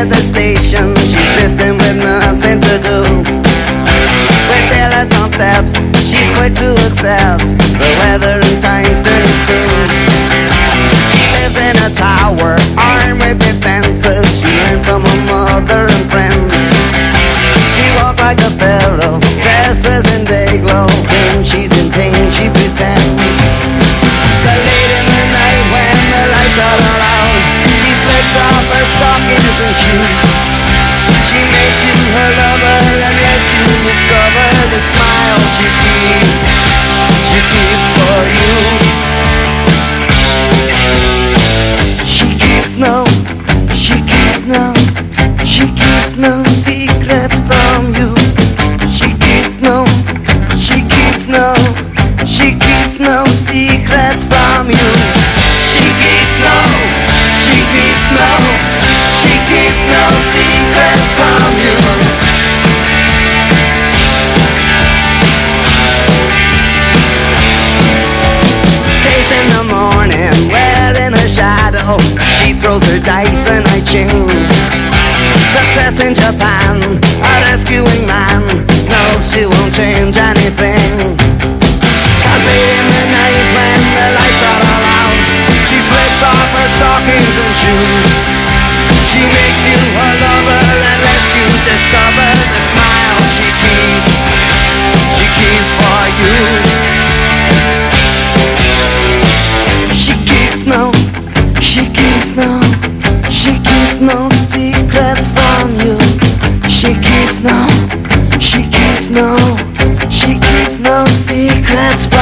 at the station. She's drifting with nothing to do. With Bella don't steps, she's quick to accept the weather choose She made you, her lover, and let you discover the smile she keeps. Rolls her dice and I tune. Success in Japan, a rescuing man knows she won't change anything. secrets from you. She keeps no, she keeps no, she keeps no secrets from you.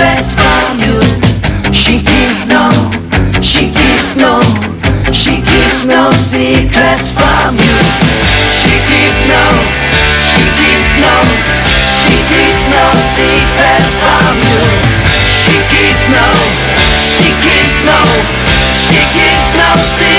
secrets from you. She keeps no, she keeps no, she keeps no secrets from you. She keeps no, she keeps no, she keeps no secrets from you. She keeps no, she keeps no, she keeps no secrets.